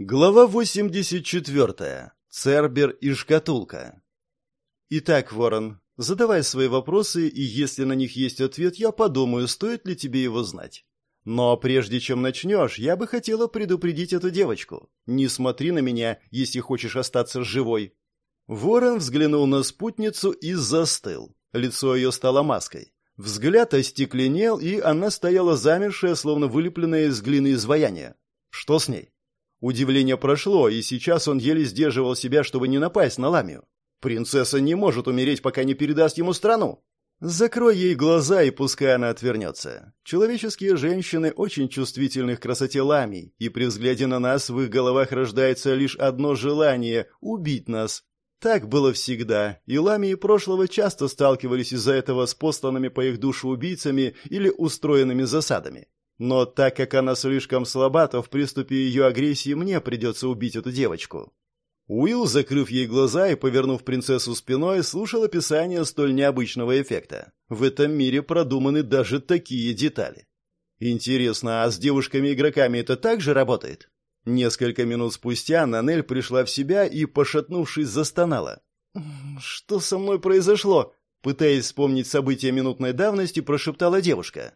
Глава 84. Цербер и шкатулка. Итак, Ворон, задавай свои вопросы, и если на них есть ответ, я подумаю, стоит ли тебе его знать. Но прежде чем начнешь, я бы хотела предупредить эту девочку. Не смотри на меня, если хочешь остаться живой. Ворон взглянул на спутницу и застыл. Лицо ее стало маской. Взгляд остекленел, и она стояла замершая, словно вылепленная из глины изваяния. Что с ней? Удивление прошло, и сейчас он еле сдерживал себя, чтобы не напасть на Ламию. Принцесса не может умереть, пока не передаст ему страну. Закрой ей глаза, и пускай она отвернется. Человеческие женщины очень чувствительны к красоте ламий, и при взгляде на нас в их головах рождается лишь одно желание — убить нас. Так было всегда, и ламии прошлого часто сталкивались из-за этого с посланными по их душу убийцами или устроенными засадами. Но так как она слишком слаба, то в приступе ее агрессии мне придется убить эту девочку. Уилл, закрыв ей глаза и повернув принцессу спиной, слушал описание столь необычного эффекта. В этом мире продуманы даже такие детали. Интересно, а с девушками-игроками это также работает? Несколько минут спустя Нанель пришла в себя и, пошатнувшись, застонала. «Что со мной произошло?» Пытаясь вспомнить события минутной давности, прошептала девушка.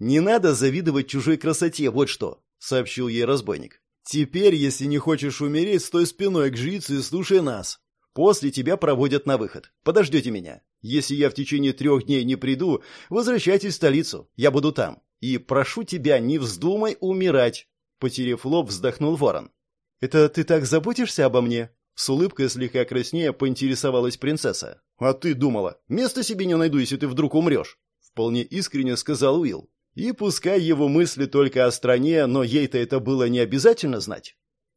«Не надо завидовать чужой красоте, вот что», — сообщил ей разбойник. «Теперь, если не хочешь умереть, стой спиной к жрице и слушай нас. После тебя проводят на выход. Подождете меня. Если я в течение трех дней не приду, возвращайтесь в столицу. Я буду там. И прошу тебя, не вздумай умирать». Потерев лоб, вздохнул ворон. «Это ты так заботишься обо мне?» С улыбкой слегка краснея поинтересовалась принцесса. «А ты думала, места себе не найду, если ты вдруг умрешь?» Вполне искренне сказал Уилл. И пускай его мысли только о стране, но ей-то это было не обязательно знать.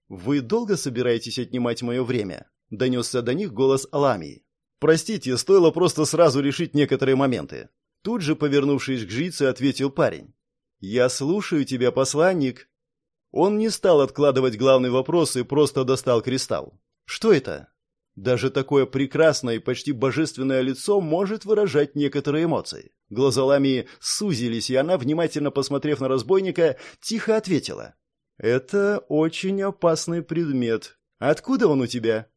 «Вы долго собираетесь отнимать мое время?» — донесся до них голос Аламии. «Простите, стоило просто сразу решить некоторые моменты». Тут же, повернувшись к жрице, ответил парень. «Я слушаю тебя, посланник». Он не стал откладывать главный вопрос и просто достал кристалл. «Что это?» Даже такое прекрасное и почти божественное лицо может выражать некоторые эмоции. Глаза Ламии сузились, и она, внимательно посмотрев на разбойника, тихо ответила. «Это очень опасный предмет. Откуда он у тебя?»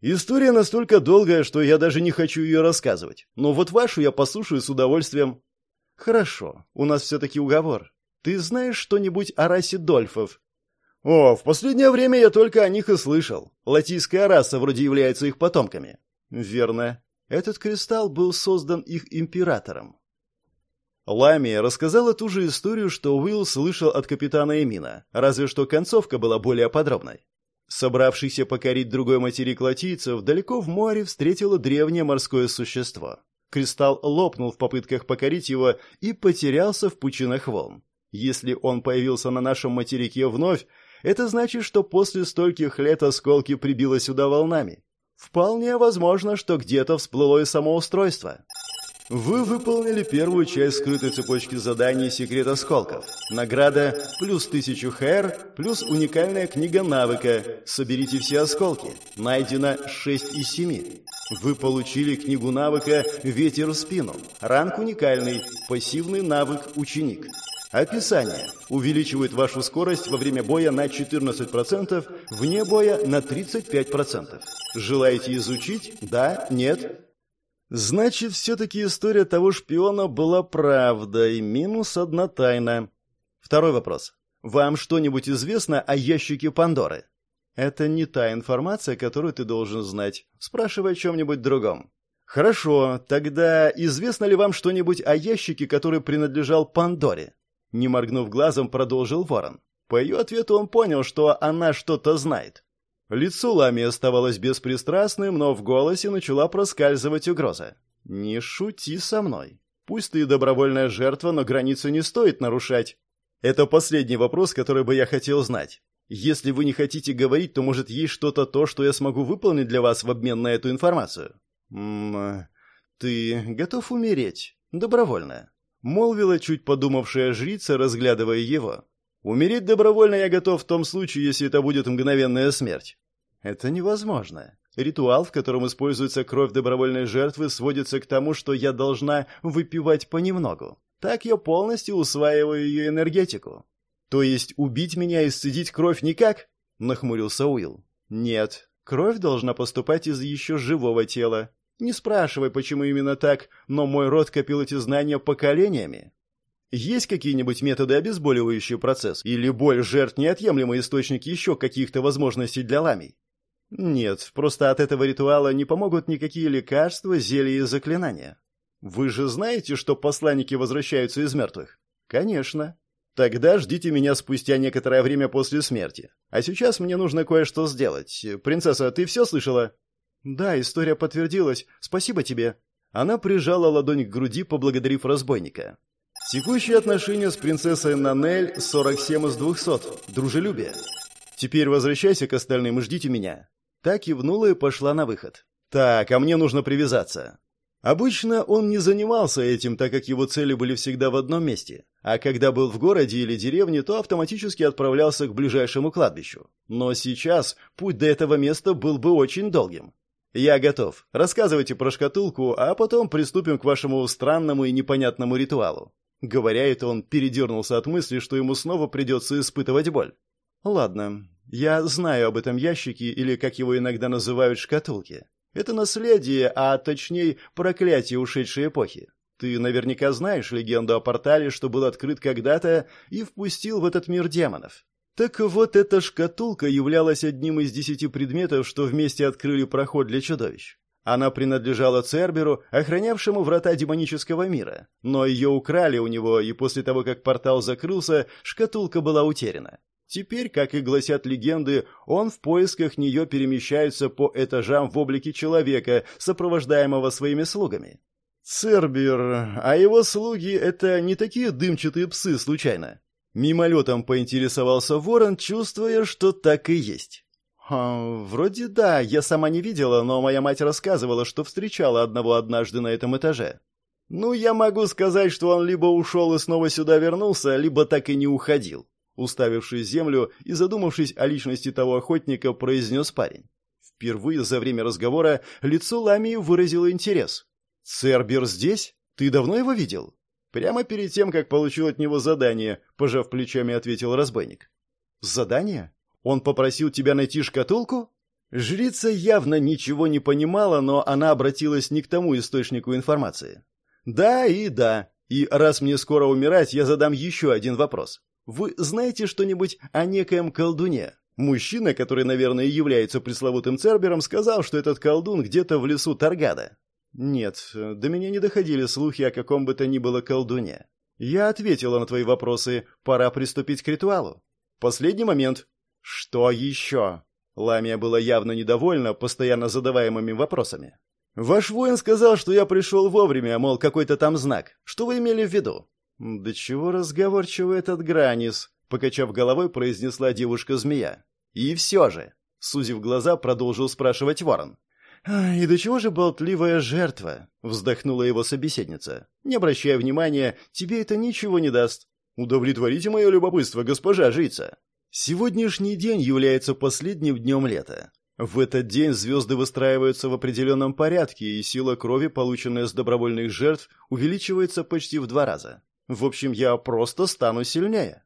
«История настолько долгая, что я даже не хочу ее рассказывать. Но вот вашу я послушаю с удовольствием». «Хорошо, у нас все-таки уговор. Ты знаешь что-нибудь о расе дольфов?» О, в последнее время я только о них и слышал. Латийская раса вроде является их потомками. Верно. Этот кристалл был создан их императором. Ламия рассказала ту же историю, что Уилл слышал от капитана Эмина, разве что концовка была более подробной. Собравшийся покорить другой материк латийцев, далеко в море встретило древнее морское существо. Кристалл лопнул в попытках покорить его и потерялся в пучинах волн. Если он появился на нашем материке вновь, это значит, что после стольких лет осколки прибило сюда волнами. Вполне возможно, что где-то всплыло и самоустройство. Вы выполнили первую часть скрытой цепочки заданий «Секрет осколков». Награда плюс тысячу хэр, плюс уникальная книга навыка «Соберите все осколки». Найдено 6 из 7. Вы получили книгу навыка «Ветер в спину». Ранг уникальный, пассивный навык «Ученик». Описание. Увеличивает вашу скорость во время боя на 14%, вне боя на 35%. Желаете изучить? Да? Нет? Значит, все-таки история того шпиона была правдой. Минус одна тайна. Второй вопрос. Вам что-нибудь известно о ящике Пандоры? Это не та информация, которую ты должен знать. Спрашивай о чем-нибудь другом. Хорошо, тогда известно ли вам что-нибудь о ящике, который принадлежал Пандоре? Не моргнув глазом, продолжил Ворон. По ее ответу он понял, что она что-то знает. Лицо Лами оставалось беспристрастным, но в голосе начала проскальзывать угроза. «Не шути со мной. Пусть ты добровольная жертва, но границу не стоит нарушать. Это последний вопрос, который бы я хотел знать. Если вы не хотите говорить, то, может, есть что-то то, что я смогу выполнить для вас в обмен на эту информацию?» «Ммм... Ты готов умереть? Добровольно?» молвила чуть подумавшая жрица, разглядывая его. «Умереть добровольно я готов в том случае, если это будет мгновенная смерть». «Это невозможно. Ритуал, в котором используется кровь добровольной жертвы, сводится к тому, что я должна выпивать понемногу. Так я полностью усваиваю ее энергетику. То есть убить меня и сцедить кровь никак? — нахмурился Уилл. «Нет, кровь должна поступать из еще живого тела. Не спрашивай, почему именно так, но мой род копил эти знания поколениями. Есть какие-нибудь методы, обезболивающие процесс? Или боль жертв неотъемлемый источник еще каких-то возможностей для ламий? Нет, просто от этого ритуала не помогут никакие лекарства, зелья и заклинания. Вы же знаете, что посланники возвращаются из мертвых? Конечно. Тогда ждите меня спустя некоторое время после смерти. А сейчас мне нужно кое-что сделать. Принцесса, ты все слышала? Да, история подтвердилась. Спасибо тебе. Она прижала ладонь к груди, поблагодарив разбойника. Текущие отношения с принцессой Нанель 47 из 200. Дружелюбие. Теперь возвращайся к остальным и ждите меня. Так кивнула и пошла на выход. Так, а мне нужно привязаться. Обычно он не занимался этим, так как его цели были всегда в одном месте. А когда был в городе или деревне, то автоматически отправлялся к ближайшему кладбищу. Но сейчас путь до этого места был бы очень долгим. «Я готов. Рассказывайте про шкатулку, а потом приступим к вашему странному и непонятному ритуалу». Говоря это, он передернулся от мысли, что ему снова придется испытывать боль. «Ладно, я знаю об этом ящике, или, как его иногда называют, шкатулке. Это наследие, а точнее проклятие ушедшей эпохи. Ты наверняка знаешь легенду о портале, что был открыт когда-то и впустил в этот мир демонов. Так вот, эта шкатулка являлась одним из десяти предметов, что вместе открыли проход для чудовищ. Она принадлежала Церберу, охранявшему врата демонического мира, но ее украли у него, и после того, как портал закрылся, шкатулка была утеряна. Теперь, как и гласят легенды, он в поисках нее перемещается по этажам в облике человека, сопровождаемого своими слугами. Цербер, а его слуги — это не такие дымчатые псы, случайно? Мимолетом поинтересовался ворон, чувствуя, что так и есть. «А, «Вроде да, я сама не видела, но моя мать рассказывала, что встречала одного однажды на этом этаже». «Ну, я могу сказать, что он либо ушел и снова сюда вернулся, либо так и не уходил», уставившись в землю и задумавшись о личности того охотника, произнес парень. Впервые за время разговора лицо Ламии выразило интерес. «Цербер здесь? Ты давно его видел?» «Прямо перед тем, как получил от него задание», — пожав плечами, ответил разбойник. «Задание? Он попросил тебя найти шкатулку?» Жрица явно ничего не понимала, но она обратилась не к тому источнику информации. «Да и да. И раз мне скоро умирать, я задам еще один вопрос. Вы знаете что-нибудь о некоем колдуне? Мужчина, который, наверное, является пресловутым Цербером, сказал, что этот колдун где-то в лесу Таргада. Нет, до меня не доходили слухи о каком бы то ни было колдуне. Я ответила на твои вопросы. Пора приступить к ритуалу. Последний момент. Что еще? Ламия была явно недовольна постоянно задаваемыми вопросами. Ваш воин сказал, что я пришел вовремя, мол, какой-то там знак. Что вы имели в виду? «Да чего разговорчивый этот Гранис?» — покачав головой, произнесла девушка-змея. «И все же», — сузив глаза, продолжил спрашивать ворон. «И до чего же болтливая жертва?» — вздохнула его собеседница. «Не обращая внимания, тебе это ничего не даст. Удовлетворите мое любопытство, госпожа жрица». Сегодняшний день является последним днем лета. В этот день звезды выстраиваются в определенном порядке, и сила крови, полученная с добровольных жертв, увеличивается почти в два раза. В общем, я просто стану сильнее.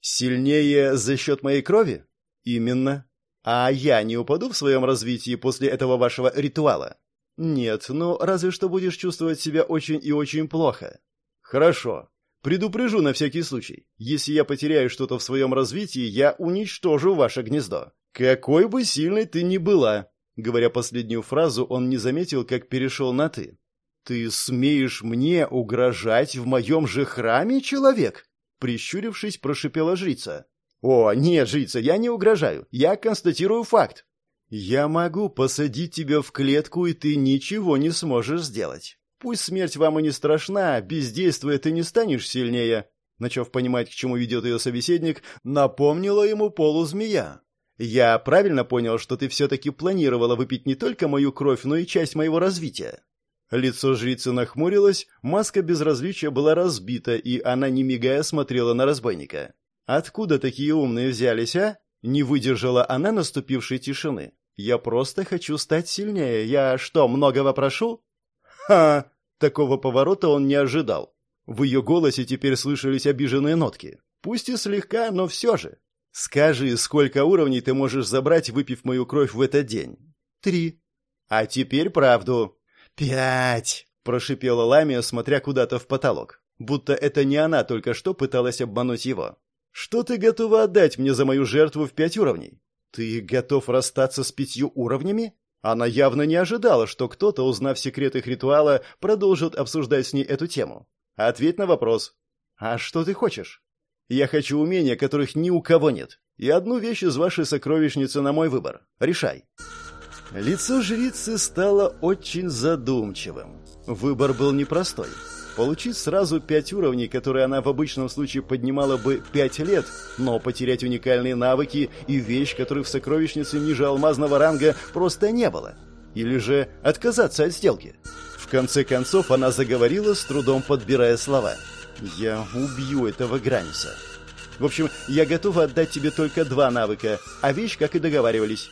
Сильнее за счет моей крови? Именно. А я не упаду в своем развитии после этого вашего ритуала? Нет, ну разве что будешь чувствовать себя очень и очень плохо. Хорошо. Предупрежу на всякий случай. Если я потеряю что-то в своем развитии, я уничтожу ваше гнездо. Какой бы сильной ты ни была. Говоря последнюю фразу, он не заметил, как перешел на «ты». «Ты смеешь мне угрожать в моем же храме, человек?» Прищурившись, прошипела жрица. «О, нет, жрица, я не угрожаю. Я констатирую факт. Я могу посадить тебя в клетку, и ты ничего не сможешь сделать. Пусть смерть вам и не страшна, бездействуя ты не станешь сильнее». Начав понимать, к чему ведет ее собеседник, напомнила ему полузмея. «Я правильно понял, что ты все-таки планировала выпить не только мою кровь, но и часть моего развития?» Лицо жрицы нахмурилось, маска безразличия была разбита, и она, не мигая, смотрела на разбойника. «Откуда такие умные взялись, а?» Не выдержала она наступившей тишины. «Я просто хочу стать сильнее. Я что, многого прошу?» «Ха!» Такого поворота он не ожидал. В ее голосе теперь слышались обиженные нотки. Пусть и слегка, но все же. Скажи, сколько уровней ты можешь забрать, выпив мою кровь в этот день? Три. А теперь правду. Пять, прошипела Ламия, смотря куда-то в потолок. Будто это не она только что пыталась обмануть его. Что ты готова отдать мне за мою жертву в пять уровней? Ты готов расстаться с пятью уровнями? Она явно не ожидала, что кто-то, узнав секрет их ритуала, продолжит обсуждать с ней эту тему. Ответь на вопрос. А что ты хочешь? Я хочу умения, которых ни у кого нет. И одну вещь из вашей сокровищницы на мой выбор. Решай. Лицо жрицы стало очень задумчивым. Выбор был непростой. Получить сразу пять уровней, которые она в обычном случае поднимала бы пять лет, но потерять уникальные навыки и вещь, которых в сокровищнице ниже алмазного ранга просто не было. Или же отказаться от сделки. В конце концов она заговорила, с трудом подбирая слова. Я убью этого Граниса. В общем, я готова отдать тебе только два навыка, а вещь, как и договаривались.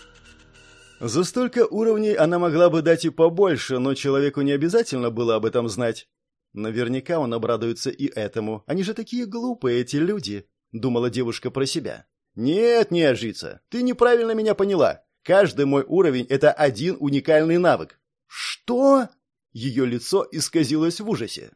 За столько уровней она могла бы дать и побольше, но человеку не обязательно было об этом знать. Наверняка он обрадуется и этому. Они же такие глупые, эти люди, думала девушка про себя. Нет, не жрица, ты неправильно меня поняла. Каждый мой уровень — это один уникальный навык. Что? Ее лицо исказилось в ужасе.